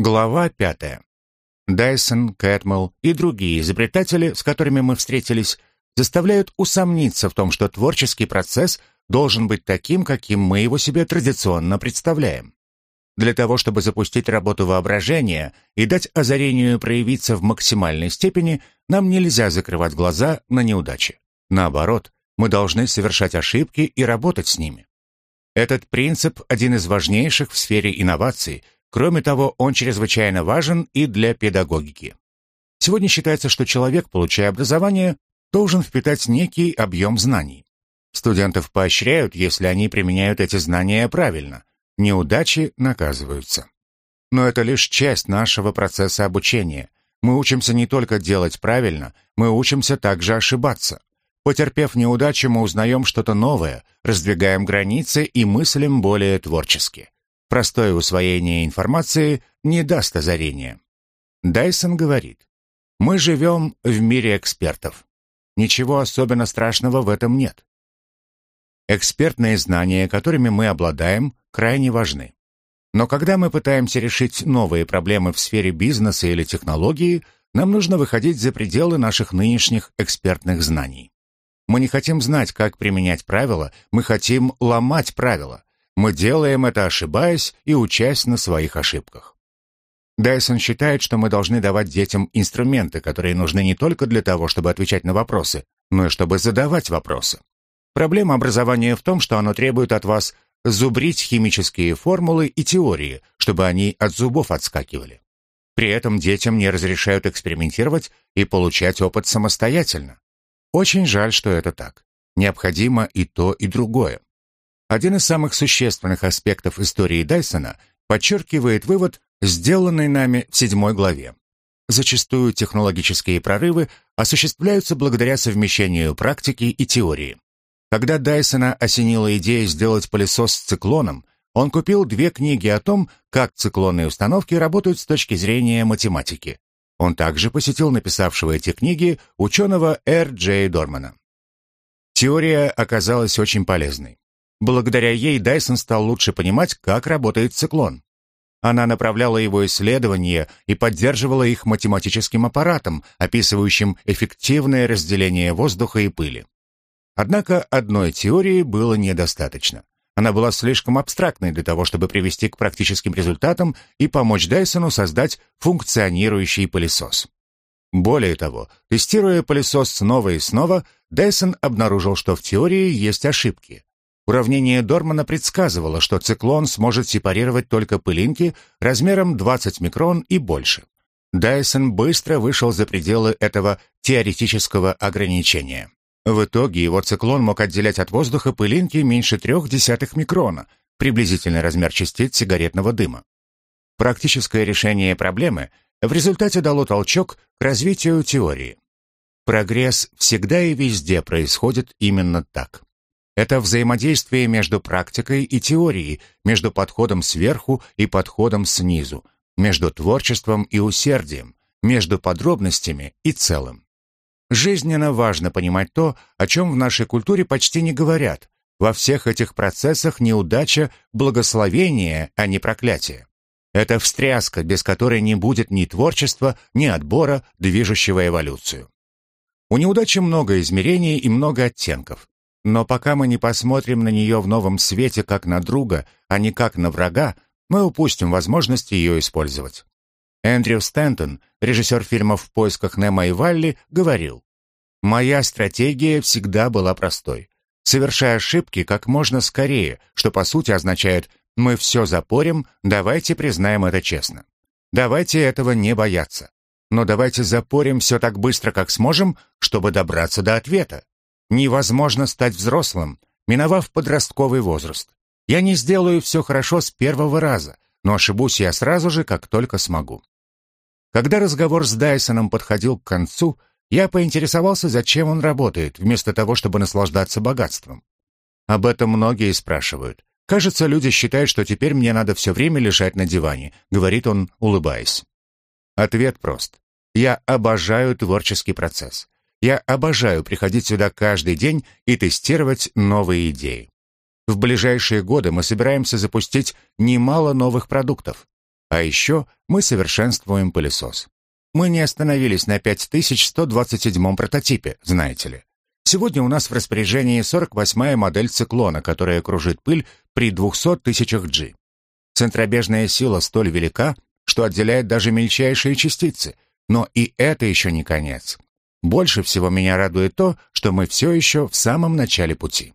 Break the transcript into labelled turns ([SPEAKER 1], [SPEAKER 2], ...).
[SPEAKER 1] Глава пятая. Дайсон, Кэтмелл и другие изобретатели, с которыми мы встретились, заставляют усомниться в том, что творческий процесс должен быть таким, каким мы его себе традиционно представляем. Для того, чтобы запустить работу воображения и дать озарению проявиться в максимальной степени, нам нельзя закрывать глаза на неудачи. Наоборот, мы должны совершать ошибки и работать с ними. Этот принцип – один из важнейших в сфере инноваций. Кроме того, он чрезвычайно важен и для педагогики. Сегодня считается, что человек, получая образование, должен впитать некий объем знаний. Студентов поощряют, если они применяют эти знания правильно. Неудачи наказываются. Но это лишь часть нашего процесса обучения. Мы учимся не только делать правильно, мы учимся также ошибаться. Потерпев неудачу, мы узнаем что-то новое, раздвигаем границы и мыслим более творчески. Простое усвоение информации не даст озарения. Дайсон говорит, «Мы живем в мире экспертов. Ничего особенно страшного в этом нет. Экспертные знания, которыми мы обладаем, крайне важны. Но когда мы пытаемся решить новые проблемы в сфере бизнеса или технологии, нам нужно выходить за пределы наших нынешних экспертных знаний. Мы не хотим знать, как применять правила, мы хотим ломать правила. Мы делаем это, ошибаясь и учась на своих ошибках. Дайсон считает, что мы должны давать детям инструменты, которые нужны не только для того, чтобы отвечать на вопросы, но и чтобы задавать вопросы. Проблема образования в том, что оно требует от вас зубрить химические формулы и теории, чтобы они от зубов отскакивали. При этом детям не разрешают экспериментировать и получать опыт самостоятельно. Очень жаль, что это так. Необходимо и то, и другое. Один из самых существенных аспектов истории Дайсона подчеркивает вывод, сделанный нами в седьмой главе. Зачастую технологические прорывы осуществляются благодаря совмещению практики и теории. Когда Дайсона осенила идея сделать пылесос с циклоном, он купил две книги о том, как циклонные установки работают с точки зрения математики. Он также посетил написавшего эти книги ученого Р. Джей Дормана. Теория оказалась очень полезной. Благодаря ей Дайсон стал лучше понимать, как работает циклон. Она направляла его исследования и поддерживала их математическим аппаратом, описывающим эффективное разделение воздуха и пыли. Однако одной теории было недостаточно. Она была слишком абстрактной для того, чтобы привести к практическим результатам и помочь Дайсону создать функционирующий пылесос. Более того, тестируя пылесос снова и снова, Дайсон обнаружил, что в теории есть ошибки. Уравнение Дормана предсказывало, что циклон сможет сепарировать только пылинки размером 20 микрон и больше. Дайсон быстро вышел за пределы этого теоретического ограничения. В итоге его циклон мог отделять от воздуха пылинки меньше трех десятых микрона, приблизительный размер частиц сигаретного дыма. Практическое решение проблемы в результате дало толчок к развитию теории. Прогресс всегда и везде происходит именно так. Это взаимодействие между практикой и теорией, между подходом сверху и подходом снизу, между творчеством и усердием, между подробностями и целым. Жизненно важно понимать то, о чем в нашей культуре почти не говорят. Во всех этих процессах неудача – благословение, а не проклятие. Это встряска, без которой не будет ни творчества, ни отбора, движущего эволюцию. У неудачи много измерений и много оттенков. Но пока мы не посмотрим на нее в новом свете как на друга, а не как на врага, мы упустим возможность ее использовать. Эндрю Стэнтон, режиссер фильмов «В поисках Немо и Валли», говорил, «Моя стратегия всегда была простой. Совершая ошибки как можно скорее, что по сути означает «мы все запорим, давайте признаем это честно». Давайте этого не бояться. Но давайте запорим все так быстро, как сможем, чтобы добраться до ответа. Невозможно стать взрослым, миновав подростковый возраст. Я не сделаю все хорошо с первого раза, но ошибусь я сразу же, как только смогу. Когда разговор с Дайсоном подходил к концу, я поинтересовался, зачем он работает, вместо того, чтобы наслаждаться богатством. Об этом многие спрашивают. Кажется, люди считают, что теперь мне надо все время лежать на диване, говорит он, улыбаясь. Ответ прост. Я обожаю творческий процесс. Я обожаю приходить сюда каждый день и тестировать новые идеи. В ближайшие годы мы собираемся запустить немало новых продуктов. А еще мы совершенствуем пылесос. Мы не остановились на 5127 прототипе, знаете ли. Сегодня у нас в распоряжении 48-я модель циклона, которая кружит пыль при 200 тысячах G. Центробежная сила столь велика, что отделяет даже мельчайшие частицы. Но и это еще не конец. Больше всего меня радует то, что мы все еще в самом начале пути.